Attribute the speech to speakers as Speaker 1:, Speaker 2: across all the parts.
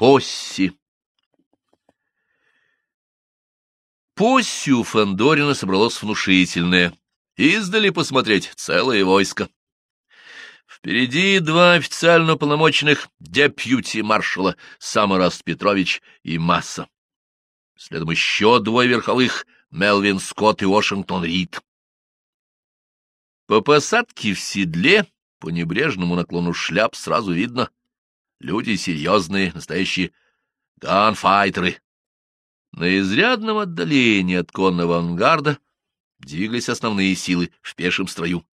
Speaker 1: Посси. Посси у Фандорина собралось внушительное. Издали посмотреть целое войско. Впереди два официально полномоченных депьюти маршала Самораст Петрович и Масса. Следом еще двое верховых Мелвин Скотт и Вашингтон Рид. По посадке в седле, по небрежному наклону шляп сразу видно — Люди серьезные, настоящие ганфайтеры. На изрядном отдалении от конного ангарда двигались основные силы в пешем строю.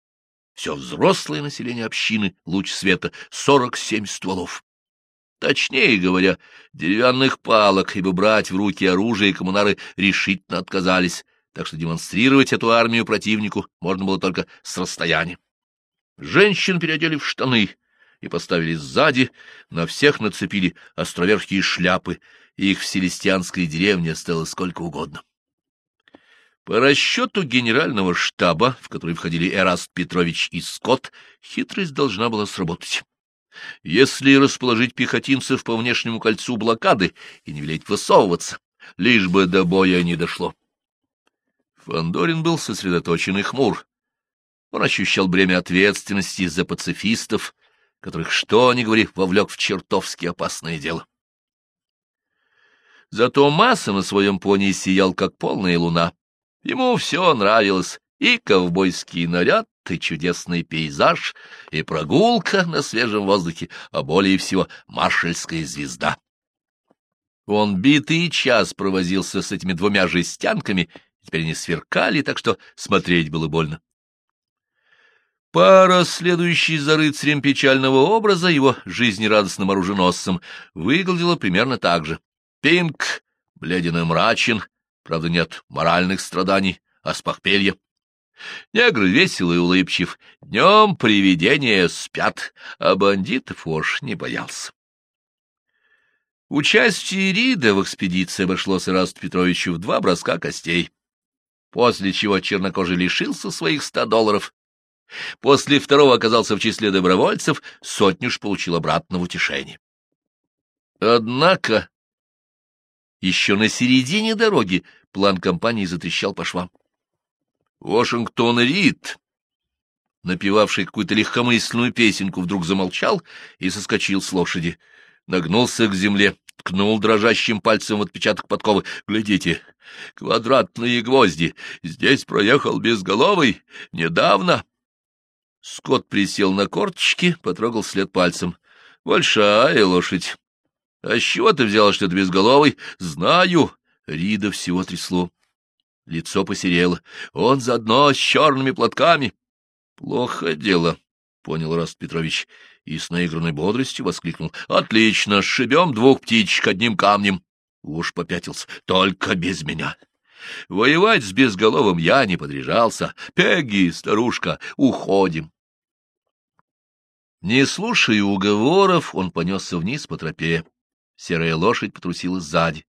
Speaker 1: Все взрослое население общины, луч света, сорок семь стволов. Точнее говоря, деревянных палок, ибо брать в руки оружие коммунары решительно отказались, так что демонстрировать эту армию противнику можно было только с расстояния. Женщин переодели в штаны, и поставили сзади, на всех нацепили островерхие шляпы, и их в селестианской деревне осталось сколько угодно. По расчету генерального штаба, в который входили Эраст Петрович и Скотт, хитрость должна была сработать. Если расположить пехотинцев по внешнему кольцу блокады и не велеть высовываться, лишь бы до боя не дошло. Фандорин был сосредоточен и хмур. Он ощущал бремя ответственности за пацифистов, которых, что ни говори, вовлек в чертовски опасное дело. Зато Масса на своем пони сиял, как полная луна. Ему все нравилось, и ковбойский наряд, и чудесный пейзаж, и прогулка на свежем воздухе, а более всего маршальская звезда. Он битый час провозился с этими двумя жестянками, теперь они сверкали, так что смотреть было больно. Пара, следующий за рыцарем печального образа, его жизнерадостным оруженосцем, выглядела примерно так же. Пинк, бледен и мрачен, правда, нет моральных страданий, а с похмелья. Негр весел и улыбчив, днем привидения спят, а бандитов уж не боялся. Участие Рида в экспедиции обошлось Ирасту Петровичу в два броска костей, после чего чернокожий лишился своих ста долларов После второго оказался в числе добровольцев, сотню получил обратно в утешение. Однако еще на середине дороги план компании затрещал по швам. Вашингтон Рид, напевавший какую-то легкомысленную песенку, вдруг замолчал и соскочил с лошади. Нагнулся к земле, ткнул дрожащим пальцем в отпечаток подковы. «Глядите, квадратные гвозди. Здесь проехал безголовый. Недавно». Скотт присел на корточки, потрогал след пальцем. — Большая лошадь. — А с чего ты взял, что это безголовый? — Знаю. Рида всего трясло. Лицо посерело. Он заодно с черными платками. — Плохо дело, — понял Раст Петрович и с наигранной бодростью воскликнул. — Отлично, сшибем двух птичек одним камнем. Уж попятился. — Только без меня. Воевать с безголовым я не подряжался. Пегги, старушка, уходим. Не слушая уговоров, он понесся вниз по тропе. Серая лошадь потрусила сзади.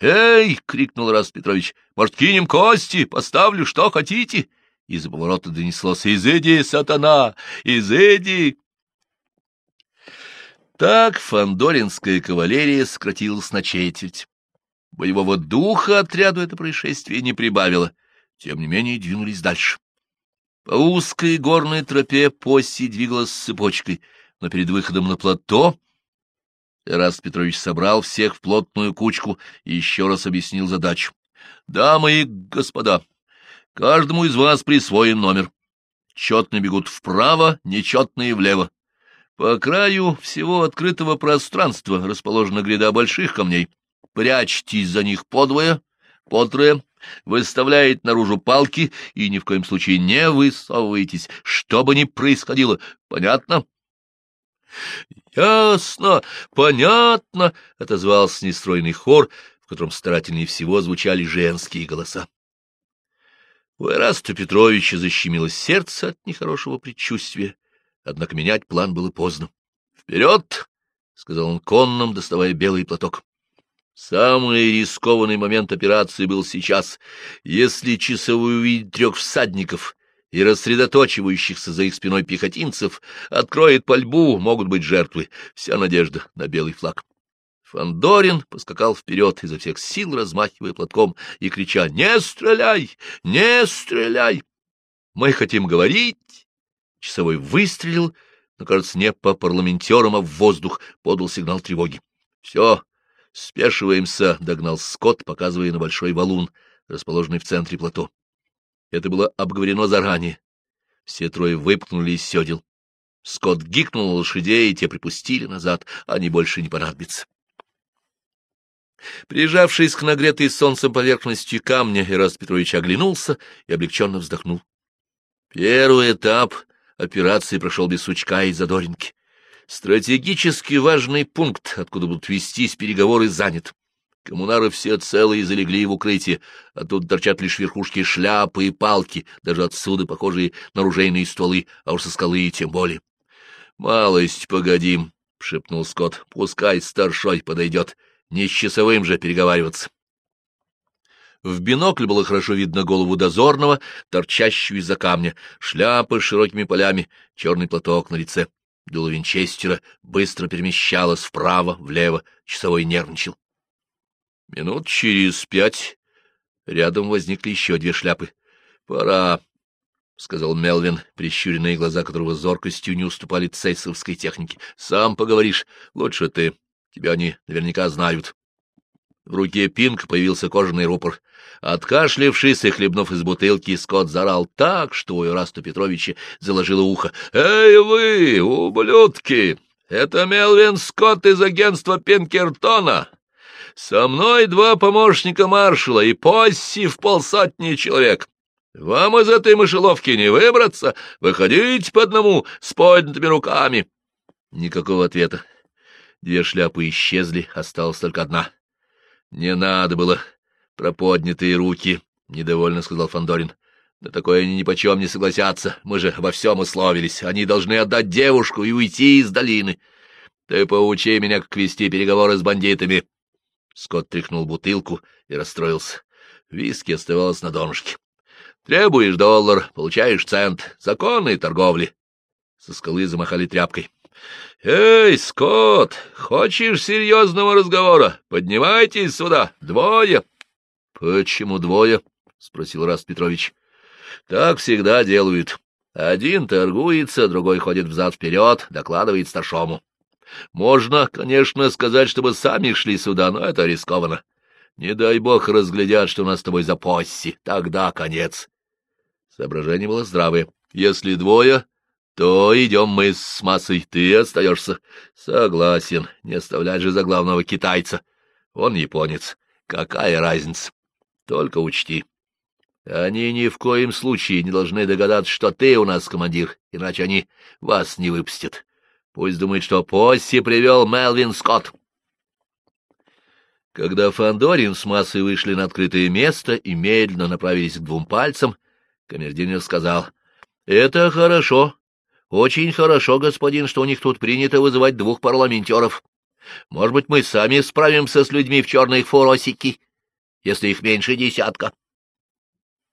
Speaker 1: «Эй!» — крикнул Раст Петрович. «Может, кинем кости? Поставлю, что хотите?» Из-за поворота донеслось «Изыди, сатана! Изыди!» Так фандоринская кавалерия сократилась на четверть. Боевого духа отряду это происшествие не прибавило. Тем не менее двинулись дальше. По узкой горной тропе Посси двигалась с цепочкой, но перед выходом на плато Эраст Петрович собрал всех в плотную кучку и еще раз объяснил задачу. «Дамы и господа, каждому из вас присвоен номер. Четные бегут вправо, нечетные влево. По краю всего открытого пространства расположена гряда больших камней. Прячьтесь за них подвое, потрое, выставляет наружу палки и ни в коем случае не высовывайтесь, что бы ни происходило. Понятно? — Ясно, понятно, — отозвался нестройный хор, в котором старательнее всего звучали женские голоса. У Эраста Петровича защемило сердце от нехорошего предчувствия, однако менять план было поздно. — Вперед! — сказал он конным, доставая белый платок. Самый рискованный момент операции был сейчас. Если часовой увидит трех всадников и рассредоточивающихся за их спиной пехотинцев, откроет пальбу, могут быть жертвы. Вся надежда на белый флаг. Фандорин поскакал вперед, изо всех сил размахивая платком и крича «Не стреляй! Не стреляй! Мы хотим говорить!» Часовой выстрелил, но, кажется, не по парламентерам, а в воздух подал сигнал тревоги. «Все, спешиваемся!» — догнал Скотт, показывая на большой валун, расположенный в центре плато. Это было обговорено заранее. Все трое выпнули из седел. Скотт гикнул лошадей, и те припустили назад, они больше не понадобятся. Прижавшись к нагретой солнцем поверхности камня, Ираст Петрович оглянулся и облегченно вздохнул. Первый этап операции прошел без сучка и задоринки. Стратегически важный пункт, откуда будут вестись переговоры, занят. Коммунары все целые залегли в укрытие, а тут торчат лишь верхушки шляпы и палки, даже отсюда похожие на ружейные стволы, а уж со скалы и тем более. — Малость погодим, — шепнул Скотт, — пускай старшой подойдет. Не с часовым же переговариваться. В бинокль было хорошо видно голову дозорного, торчащую из-за камня, шляпа с широкими полями, черный платок на лице. Дуло винчестера быстро перемещалось вправо, влево, часовой нервничал. Минут через пять рядом возникли еще две шляпы. — Пора, — сказал Мелвин, прищуренные глаза которого зоркостью не уступали цейсовской технике. — Сам поговоришь, лучше ты. Тебя они наверняка знают. В руке Пинк появился кожаный рупор. Откашлившись и хлебнув из бутылки, Скотт заорал так, что у Ирасту Петровича заложило ухо. — Эй вы, ублюдки! Это Мелвин Скотт из агентства Пинкертона! Со мной два помощника маршала и посси в полсотни человек. Вам из этой мышеловки не выбраться, выходить по одному с поднятыми руками. Никакого ответа. Две шляпы исчезли, осталась только одна. — Не надо было про поднятые руки, — недовольно сказал Фандорин. На такое они нипочем не согласятся. Мы же во всем условились. Они должны отдать девушку и уйти из долины. Ты поучи меня, как вести переговоры с бандитами. Скотт тряхнул бутылку и расстроился. Виски оставалось на донышке. Требуешь доллар, получаешь цент. Законные торговли. Со скалы замахали тряпкой. — Эй, Скотт, хочешь серьезного разговора? Поднимайтесь сюда, двое. — Почему двое? — спросил Раст Петрович. — Так всегда делают. Один торгуется, другой ходит взад-вперед, докладывает старшому. Можно, конечно, сказать, чтобы сами шли сюда, но это рискованно. Не дай бог разглядят, что у нас с тобой за посси, тогда конец. Соображение было здравое. Если двое, то идем мы с массой, ты остаешься. Согласен, не оставлять же за главного китайца. Он японец. Какая разница? Только учти. Они ни в коем случае не должны догадаться, что ты у нас командир, иначе они вас не выпустят. Пусть думает, что Посси привел Мелвин Скотт. Когда Фандорин с массой вышли на открытое место и медленно направились к двум пальцам, камердинер сказал, — Это хорошо, очень хорошо, господин, что у них тут принято вызывать двух парламентеров. Может быть, мы сами справимся с людьми в черной форосики, если их меньше десятка.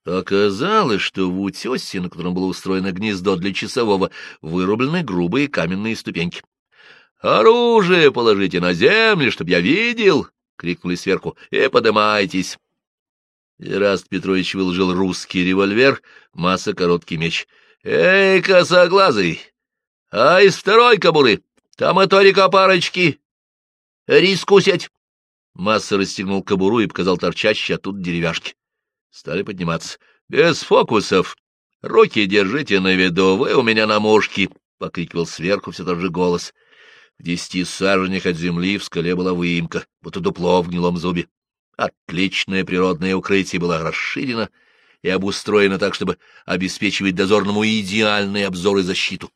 Speaker 1: Оказалось, что в утесе, на котором было устроено гнездо для часового, вырублены грубые каменные ступеньки. — Оружие положите на землю, чтоб я видел! — крикнули сверху. — И подымайтесь! Ираст Петрович выложил русский револьвер, масса короткий меч — «Эй, косоглазый! А из второй кобуры? Там и только парочки! Рискусять!» Масса расстегнул кобуру и показал торчащие оттуда деревяшки. Стали подниматься. «Без фокусов! Руки держите на виду, вы у меня на мушке!» — покрикивал сверху все тот же голос. В десяти саженях от земли в скале была выемка, будто дупло в гнилом зубе. Отличное природное укрытие было расширено, — и обустроена так, чтобы обеспечивать дозорному идеальный обзор и защиту.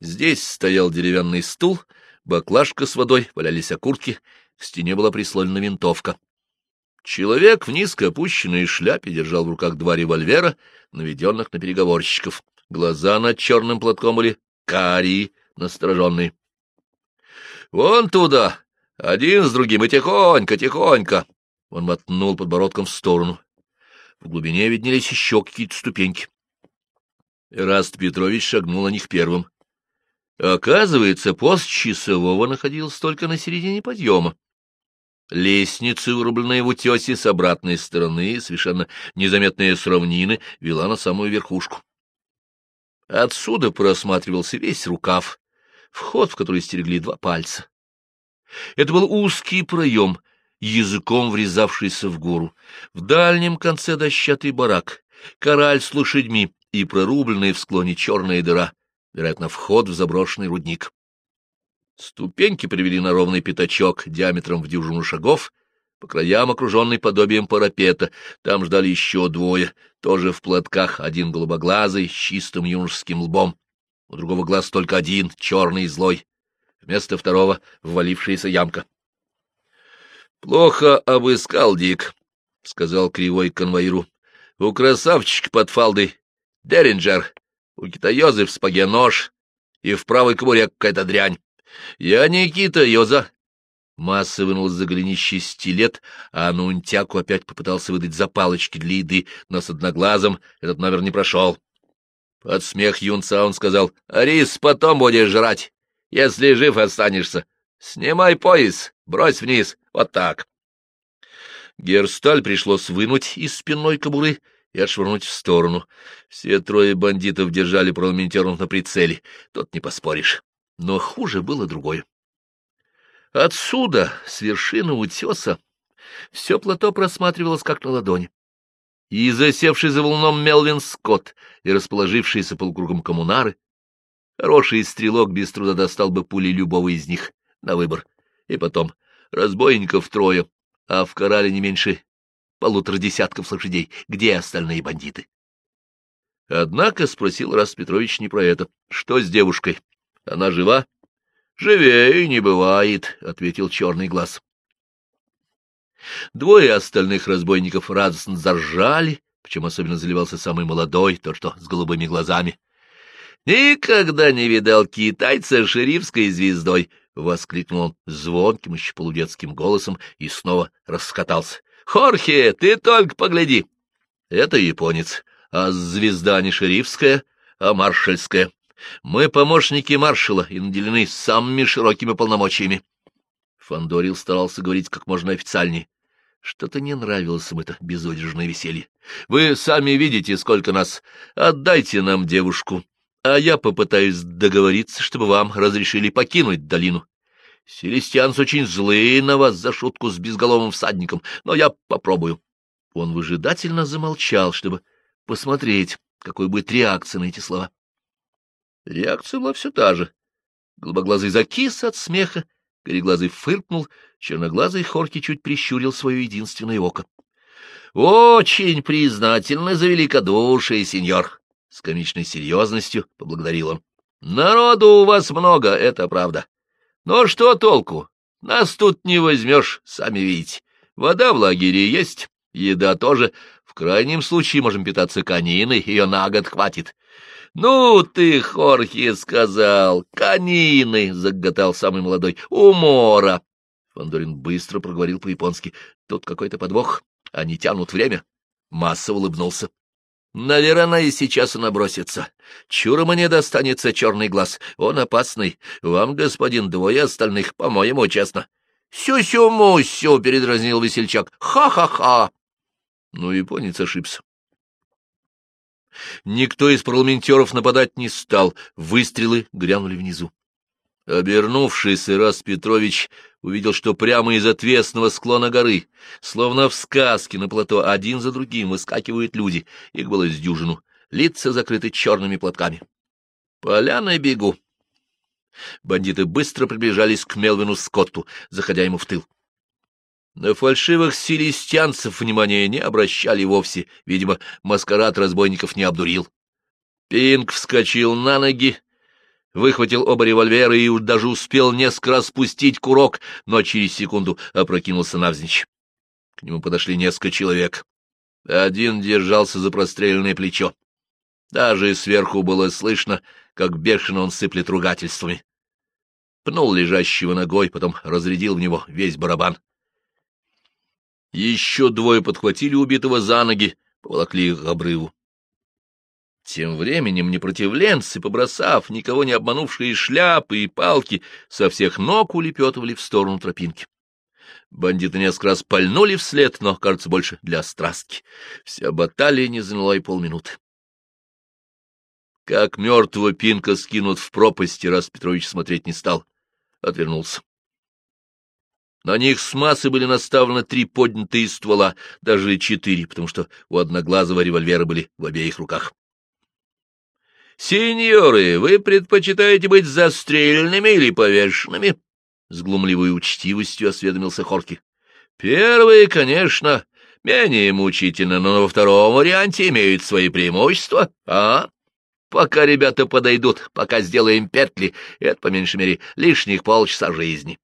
Speaker 1: Здесь стоял деревянный стул, баклажка с водой, валялись окуртки, к стене была прислонена винтовка. Человек в низко опущенной шляпе держал в руках два револьвера, наведенных на переговорщиков. Глаза над черным платком были карие, настороженные. — Вон туда! Один с другим, и тихонько, тихонько! Он мотнул подбородком в сторону. В глубине виднелись еще какие-то ступеньки. Эраст Петрович шагнул на них первым. Оказывается, пост часового находился только на середине подъема. Лестница, вырубленная в утесе с обратной стороны, совершенно незаметная с равнины, вела на самую верхушку. Отсюда просматривался весь рукав, вход в который стерегли два пальца. Это был узкий проем, языком врезавшийся в гору. В дальнем конце дощатый барак, кораль с лошадьми и прорубленная в склоне черная дыра, вероятно, вход в заброшенный рудник. Ступеньки привели на ровный пятачок диаметром в дюжину шагов, по краям окруженный подобием парапета. Там ждали еще двое, тоже в платках, один голубоглазый, с чистым юношеским лбом. У другого глаз только один, черный и злой. Вместо второго — ввалившаяся ямка. — Плохо обыскал, Дик, — сказал кривой конвоиру. — У красавчика под фалдой Деринджер, у китаёзы в спаге нож, и в правой кобуре какая-то дрянь. Я Никита Йоза. Масса вынул за голенища стилет, а Нунтяку опять попытался выдать за палочки для еды, но с одноглазом этот номер не прошел. Под смех юнца он сказал, — Рис потом будешь жрать, если жив останешься. Снимай пояс, брось вниз, вот так. Герсталь пришлось вынуть из спинной кобуры и отшвырнуть в сторону. Все трое бандитов держали парламентеров на прицеле, тут не поспоришь. Но хуже было другое. Отсюда, с вершины утеса, все плато просматривалось как на ладони. И засевший за волном Мелвин Скотт и расположившиеся полукругом коммунары, хороший стрелок без труда достал бы пули любого из них на выбор. И потом, разбойников трое, а в корале не меньше полутора десятков лошадей. Где остальные бандиты? Однако спросил Рас Петрович не про это. Что с девушкой? Она жива? — Живее не бывает, — ответил черный глаз. Двое остальных разбойников радостно заржали, причем особенно заливался самый молодой, тот, что с голубыми глазами. — Никогда не видал китайца с шерифской звездой! — воскликнул он звонким, еще полудетским голосом и снова раскатался. — Хорхе, ты только погляди! Это японец, а звезда не шерифская, а маршальская. Мы помощники маршала и наделены самыми широкими полномочиями. Фандорил старался говорить как можно официальнее. Что-то не нравилось им это безудержное веселье. Вы сами видите, сколько нас. Отдайте нам девушку, а я попытаюсь договориться, чтобы вам разрешили покинуть долину. Селестианцы очень злые на вас за шутку с безголовым всадником, но я попробую. Он выжидательно замолчал, чтобы посмотреть, какой будет реакция на эти слова. Реакция была все та же. Голубоглазый закис от смеха, кореглазый фыркнул, черноглазый Хорки чуть прищурил свое единственное око. — Очень признательны за великодушие, сеньор! — с комичной серьезностью поблагодарил он. — Народу у вас много, это правда. Но что толку? Нас тут не возьмешь, сами видите. Вода в лагере есть, еда тоже. В крайнем случае можем питаться кониной, ее на год хватит. «Ну ты, Хорхе, сказал! Канины!» — заготал самый молодой. «Умора!» Фандорин быстро проговорил по-японски. «Тут какой-то подвох. Они тянут время». Масса улыбнулся. «Наверное, и сейчас набросится. Чура мне достанется черный глаз. Он опасный. Вам, господин, двое остальных, по-моему, честно». «Сю-сю-мусю!» — передразнил весельчак. «Ха-ха-ха!» Ну, японец ошибся. Никто из парламентеров нападать не стал, выстрелы грянули внизу. Обернувшись, Ирас Петрович увидел, что прямо из отвесного склона горы, словно в сказке на плато, один за другим выскакивают люди, их было с дюжину, лица закрыты черными платками. Поляна бегу. Бандиты быстро приближались к Мелвину Скотту, заходя ему в тыл. На фальшивых селестянцев внимания не обращали вовсе, видимо, маскарад разбойников не обдурил. Пинг вскочил на ноги, выхватил оба револьвера и даже успел несколько раз спустить курок, но через секунду опрокинулся навзничь. К нему подошли несколько человек. Один держался за простреленное плечо. Даже сверху было слышно, как бешено он сыплет ругательствами. Пнул лежащего ногой, потом разрядил в него весь барабан. Еще двое подхватили убитого за ноги, поволокли их к обрыву. Тем временем непротивленцы, побросав никого не обманувшие шляпы и палки, со всех ног улепетывали в сторону тропинки. Бандиты несколько раз пальнули вслед, но, кажется, больше для страстки. Вся баталия не заняла и полминуты. Как мертвого пинка скинут в пропасть, раз Петрович смотреть не стал. Отвернулся. На них с массы были наставлены три поднятые ствола, даже четыре, потому что у одноглазого револьвера были в обеих руках. — Сеньоры, вы предпочитаете быть застреленными или повешенными? — с глумливой учтивостью осведомился Хорки. — Первые, конечно, менее мучительно, но во втором варианте имеют свои преимущества, а? Пока ребята подойдут, пока сделаем петли, это, по меньшей мере, лишних полчаса жизни.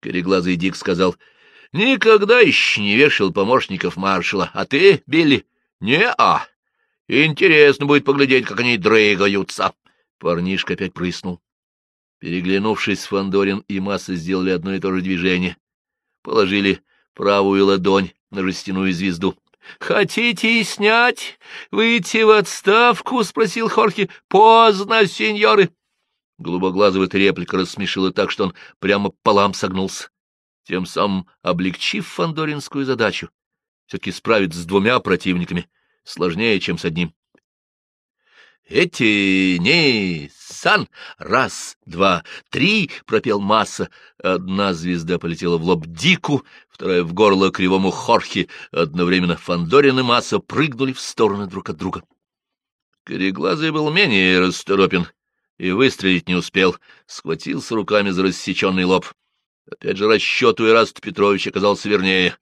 Speaker 1: Кореглазый Дик сказал, — Никогда еще не вешал помощников маршала, а ты, Билли? — Не-а. Интересно будет поглядеть, как они дрыгаются. Парнишка опять прыснул. Переглянувшись, Фандорин и Масса сделали одно и то же движение. Положили правую ладонь на жестяную звезду. — Хотите снять? Выйти в отставку? — спросил Хорхи. — Поздно, сеньоры. Голубоглазого реплика рассмешила так, что он прямо полам согнулся, тем самым облегчив фандоринскую задачу. Все-таки справиться с двумя противниками сложнее, чем с одним. «Эти не сан! Раз, два, три!» — пропел Масса. Одна звезда полетела в лоб Дику, вторая — в горло кривому Хорхе. Одновременно Фандорин и Масса прыгнули в стороны друг от друга. Кореглазый был менее расторопен и выстрелить не успел, схватился руками за рассеченный лоб. Опять же, расчет у Ираста Петровича оказался вернее.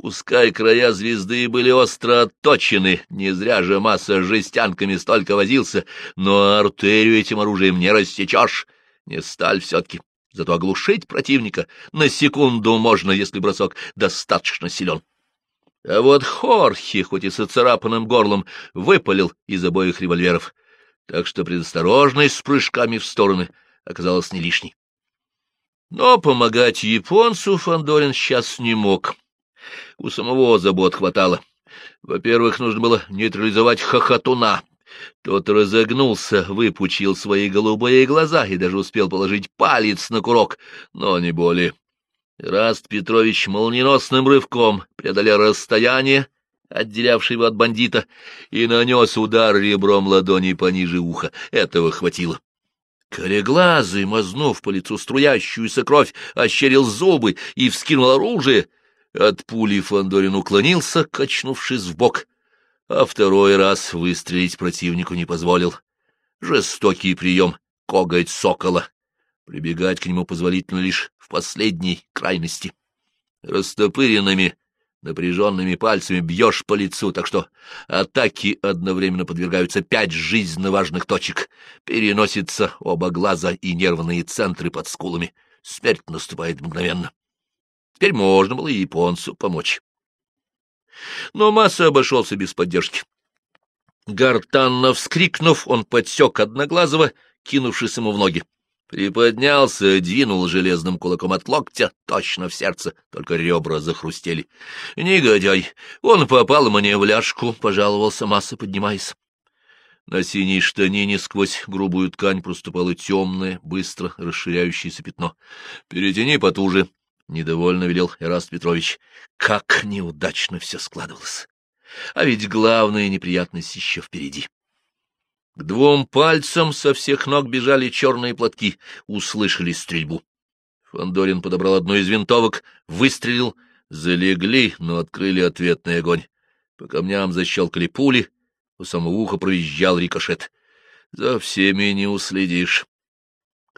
Speaker 1: Пускай края звезды были остро отточены, не зря же масса жестянками столько возился, но артерию этим оружием не рассечешь, не сталь все-таки. Зато оглушить противника на секунду можно, если бросок достаточно силен. А вот Хорхи, хоть и с оцарапанным горлом, выпалил из обоих револьверов — так что предосторожность с прыжками в стороны оказалась не лишней. Но помогать японцу Фандорин сейчас не мог. У самого забот хватало. Во-первых, нужно было нейтрализовать хохотуна. Тот разогнулся, выпучил свои голубые глаза и даже успел положить палец на курок, но не более. Раст Петрович молниеносным рывком преодолел расстояние, отделявший его от бандита, и нанес удар ребром ладони пониже уха. Этого хватило. Кореглазый, мазнув по лицу струящуюся кровь, ощерил зубы и вскинул оружие. От пули Фандорин уклонился, качнувшись в бок, а второй раз выстрелить противнику не позволил. Жестокий прием — коготь сокола. Прибегать к нему позволительно лишь в последней крайности. Растопыренными напряженными пальцами бьешь по лицу, так что атаки одновременно подвергаются пять жизненно важных точек. Переносятся оба глаза и нервные центры под скулами. Смерть наступает мгновенно. Теперь можно было и японцу помочь. Но Масса обошелся без поддержки. Гортанно вскрикнув, он подсек Одноглазого, кинувшись ему в ноги. Приподнялся, двинул железным кулаком от локтя, точно в сердце, только ребра захрустели. — Негодяй! Он попал мне в ляжку, — пожаловался Масса, поднимаясь. На синей штанине сквозь грубую ткань проступало темное, быстро расширяющееся пятно. — Перетяни потуже, — недовольно велел Эраст Петрович. Как неудачно все складывалось! А ведь главная неприятность еще впереди. К двум пальцам со всех ног бежали черные платки, услышали стрельбу. Фандорин подобрал одну из винтовок, выстрелил, залегли, но открыли ответный огонь. По камням защелкали пули, у самого уха проезжал рикошет. За всеми не уследишь.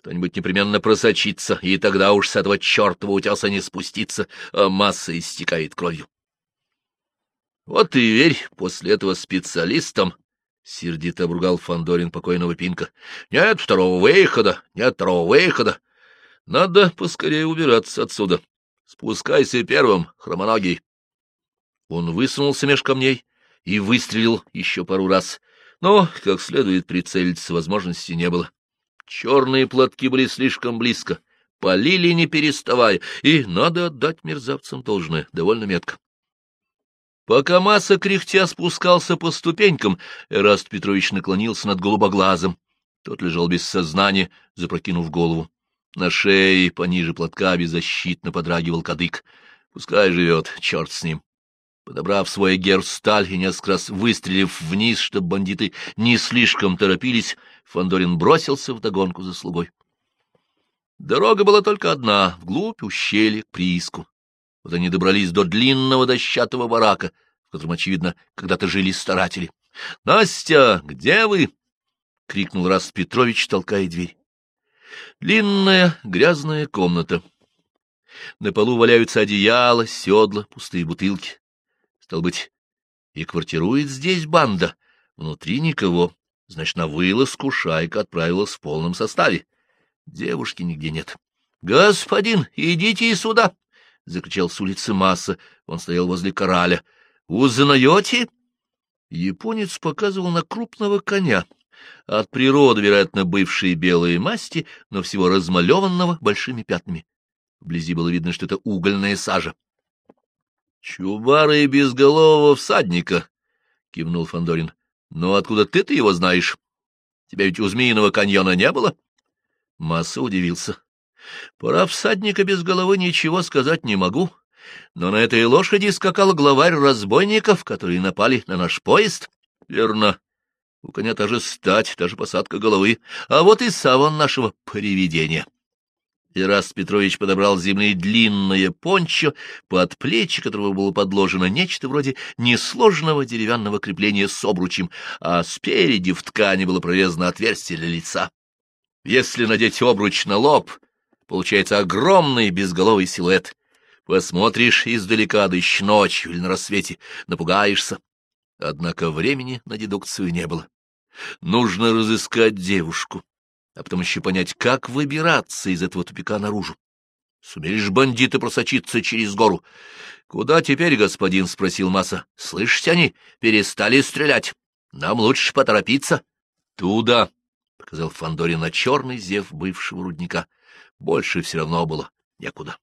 Speaker 1: Кто-нибудь непременно просочится, и тогда уж с этого чертова утеса не спуститься, а масса истекает кровью. Вот и верь после этого специалистам, — сердито обругал Фандорин покойного Пинка. — Нет второго выхода, нет второго выхода. Надо поскорее убираться отсюда. Спускайся первым, хромоногий. Он высунулся меж камней и выстрелил еще пару раз, но, как следует прицелиться, возможности не было. Черные платки были слишком близко, полили не переставая, и надо отдать мерзавцам должное, довольно метко. Пока масса кряхтя спускался по ступенькам, Эраст Петрович наклонился над голубоглазом. Тот лежал без сознания, запрокинув голову. На шее, пониже платка, беззащитно подрагивал кадык. Пускай живет, черт с ним. Подобрав свой герсталь и несколько раз выстрелив вниз, чтобы бандиты не слишком торопились, Фандорин бросился в догонку за слугой. Дорога была только одна, вглубь ущелья, к прииску. Вот они добрались до длинного дощатого барака, в котором, очевидно, когда-то жили старатели. — Настя, где вы? — крикнул Раст Петрович, толкая дверь. Длинная грязная комната. На полу валяются одеяла, седла, пустые бутылки. Стал быть, и квартирует здесь банда. Внутри никого. Значит, на вылазку шайка отправилась в полном составе. Девушки нигде нет. — Господин, идите сюда! — закричал с улицы Масса. Он стоял возле кораля. — Узнаете? Японец показывал на крупного коня. От природы, вероятно, бывшие белые масти, но всего размалеванного большими пятнами. Вблизи было видно, что это угольная сажа. — Чубара и безголового всадника, — кивнул Фандорин. Но откуда ты-то его знаешь? Тебя ведь у Змеиного каньона не было? Масса удивился. — Пора всадника без головы ничего сказать не могу, но на этой лошади скакал главарь разбойников, которые напали на наш поезд. — Верно. У коня та же стать, та же посадка головы, а вот и саван нашего привидения. Ираст Петрович подобрал с земли длинное пончо, под плечи которого было подложено нечто вроде несложного деревянного крепления с обручем, а спереди в ткани было прорезано отверстие для лица. Если надеть обруч на лоб, получается огромный безголовый силуэт. Посмотришь издалека, да еще ночью или на рассвете, напугаешься. Однако времени на дедукцию не было. Нужно разыскать девушку а потом еще понять, как выбираться из этого тупика наружу. Сумеешь бандиты просочиться через гору? — Куда теперь, господин? — спросил Маса. — Слышите они? Перестали стрелять. Нам лучше поторопиться. — Туда, — показал Фандорин на черный зев бывшего рудника. Больше все равно было некуда.